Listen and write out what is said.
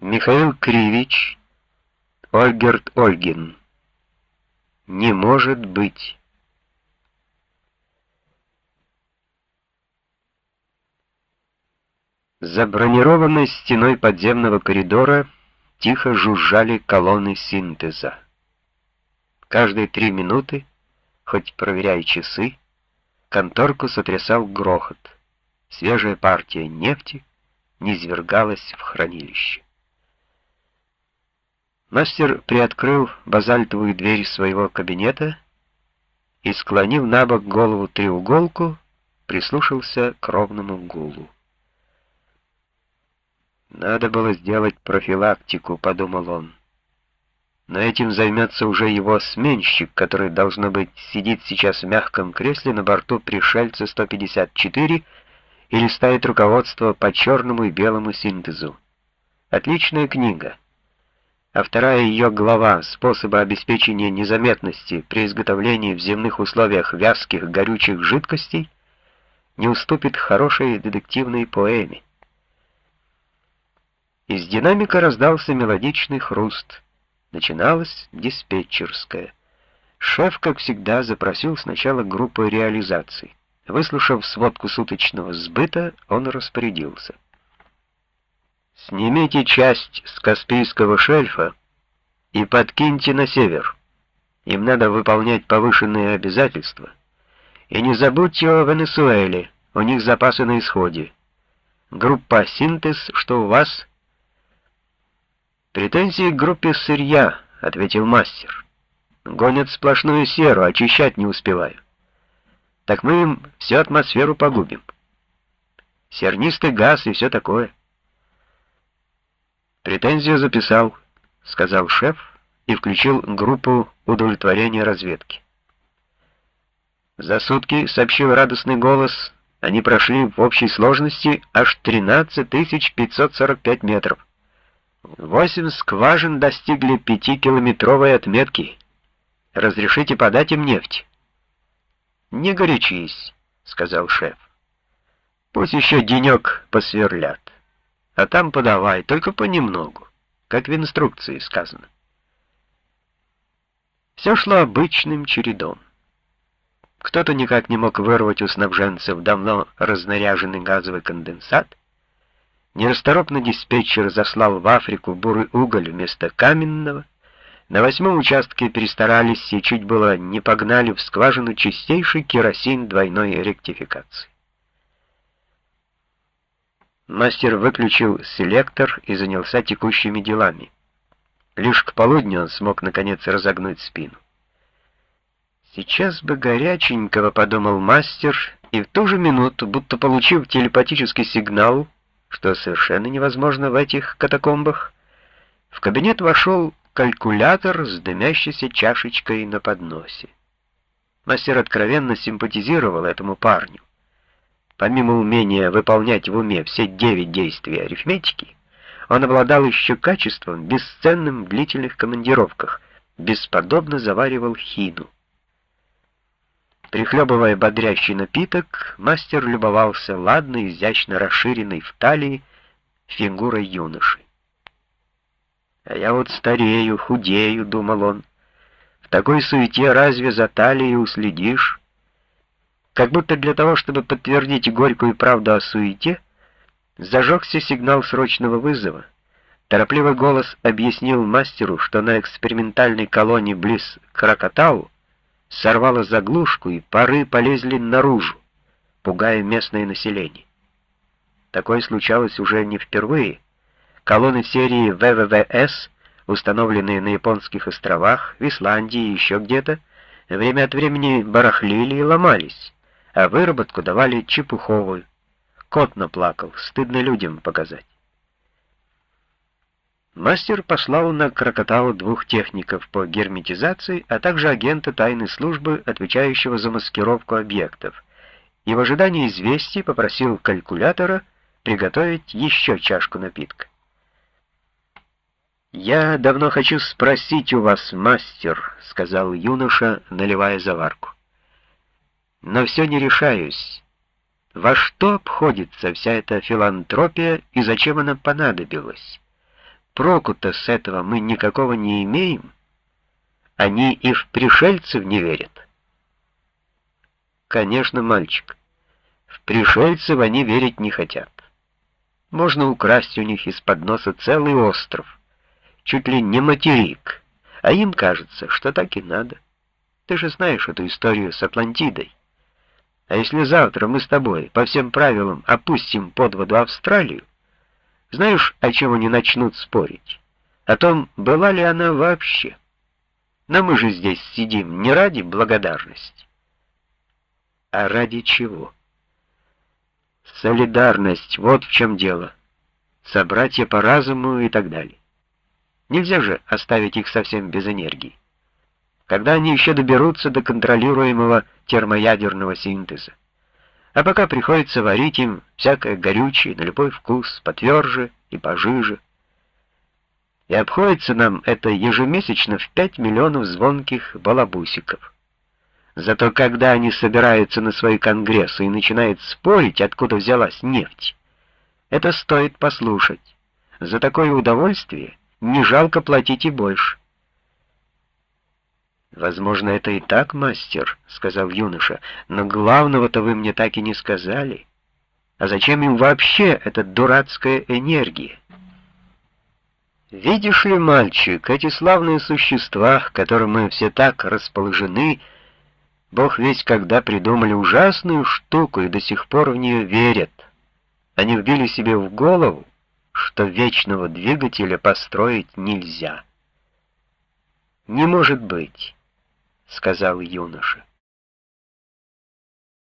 Михаил Кривич, Ольгерт Ольгин. Не может быть. За бронированной стеной подземного коридора тихо жужжали колонны синтеза. Каждые три минуты, хоть проверяй часы, конторку сотрясал грохот. Свежая партия нефти низвергалась в хранилище. Мастер приоткрыл базальтовую дверь своего кабинета и, склонив на бок голову треуголку, прислушался к ровному гулу. «Надо было сделать профилактику», — подумал он. Но этим займется уже его сменщик, который, должно быть, сидит сейчас в мягком кресле на борту пришельца 154 и листает руководство по черному и белому синтезу. Отличная книга. А вторая ее глава «Способы обеспечения незаметности при изготовлении в земных условиях вязких горючих жидкостей» не уступит хорошей детективной поэме. Из динамика раздался мелодичный хруст. Начиналась диспетчерская. Шеф, как всегда, запросил сначала группу реализации. Выслушав сводку суточного сбыта, он распорядился. «Снимите часть с Каспийского шельфа и подкиньте на север. Им надо выполнять повышенные обязательства. И не забудьте о Венесуэле, у них запасы на исходе. Группа «Синтез», что у вас «Претензии к группе сырья», — ответил мастер. «Гонят сплошную серу, очищать не успеваю. Так мы им всю атмосферу погубим. Сернистый газ и все такое». «Претензию записал», — сказал шеф и включил группу удовлетворения разведки. За сутки, сообщил радостный голос, они прошли в общей сложности аж 13 545 метров. Восемь скважин достигли пятикилометровой отметки. Разрешите подать им нефть? Не горячись, сказал шеф. Пусть еще денек посверлят. А там подавай, только понемногу, как в инструкции сказано. Все шло обычным чередом. Кто-то никак не мог вырвать у снабженцев давно разнаряженный газовый конденсат, Нерасторопно диспетчер заслал в Африку бурый уголь вместо каменного. На восьмом участке перестарались и чуть было не погнали в скважину чистейший керосин двойной ректификации. Мастер выключил селектор и занялся текущими делами. Лишь к полудню он смог наконец разогнуть спину. Сейчас бы горяченького, подумал мастер, и в ту же минуту, будто получив телепатический сигнал, что совершенно невозможно в этих катакомбах, в кабинет вошел калькулятор с дымящейся чашечкой на подносе. Мастер откровенно симпатизировал этому парню. Помимо умения выполнять в уме все девять действий арифметики, он обладал еще качеством, бесценным в длительных командировках, бесподобно заваривал хину. Прихлебывая бодрящий напиток, мастер любовался ладной, изящно расширенной в талии фигурой юноши. «А я вот старею, худею», — думал он. «В такой суете разве за талией уследишь?» Как будто для того, чтобы подтвердить горькую правду о суете, зажегся сигнал срочного вызова. Торопливый голос объяснил мастеру, что на экспериментальной колонии близ Кракатау сорвало заглушку, и пары полезли наружу, пугая местное население. Такое случалось уже не впервые. Колонны серии ВВВС, установленные на японских островах, в Исландии и еще где-то, время от времени барахлили и ломались, а выработку давали чепуховую. Кот наплакал, стыдно людям показать. Мастер послал на Крокотау двух техников по герметизации, а также агента тайной службы, отвечающего за маскировку объектов, и в ожидании известий попросил калькулятора приготовить еще чашку напитка. «Я давно хочу спросить у вас, мастер», — сказал юноша, наливая заварку. «Но все не решаюсь. Во что обходится вся эта филантропия и зачем она понадобилась?» проку-то с этого мы никакого не имеем? Они и в пришельцев не верят. Конечно, мальчик, в пришельцев они верить не хотят. Можно украсть у них из-под носа целый остров, чуть ли не материк, а им кажется, что так и надо. Ты же знаешь эту историю с Атлантидой. А если завтра мы с тобой по всем правилам опустим под воду Австралию, знаешь, о чем они начнут спорить? О том, была ли она вообще. Но мы же здесь сидим не ради благодарности. А ради чего? Солидарность, вот в чем дело. Собратья по разуму и так далее. Нельзя же оставить их совсем без энергии. Когда они еще доберутся до контролируемого термоядерного синтеза. А пока приходится варить им всякое горючее на любой вкус, потверже и пожиже. И обходится нам это ежемесячно в 5 миллионов звонких балабусиков. Зато когда они собираются на свои конгрессы и начинают спорить, откуда взялась нефть, это стоит послушать. За такое удовольствие не жалко платить и больше. «Возможно, это и так, мастер», — сказал юноша, — «но главного-то вы мне так и не сказали. А зачем им вообще эта дурацкая энергия?» «Видишь ли, мальчик, эти славные существа, к которым мы все так расположены, Бог весь когда придумали ужасную штуку и до сих пор в нее верят. Они вбили себе в голову, что вечного двигателя построить нельзя. Не может быть. — сказал юноша.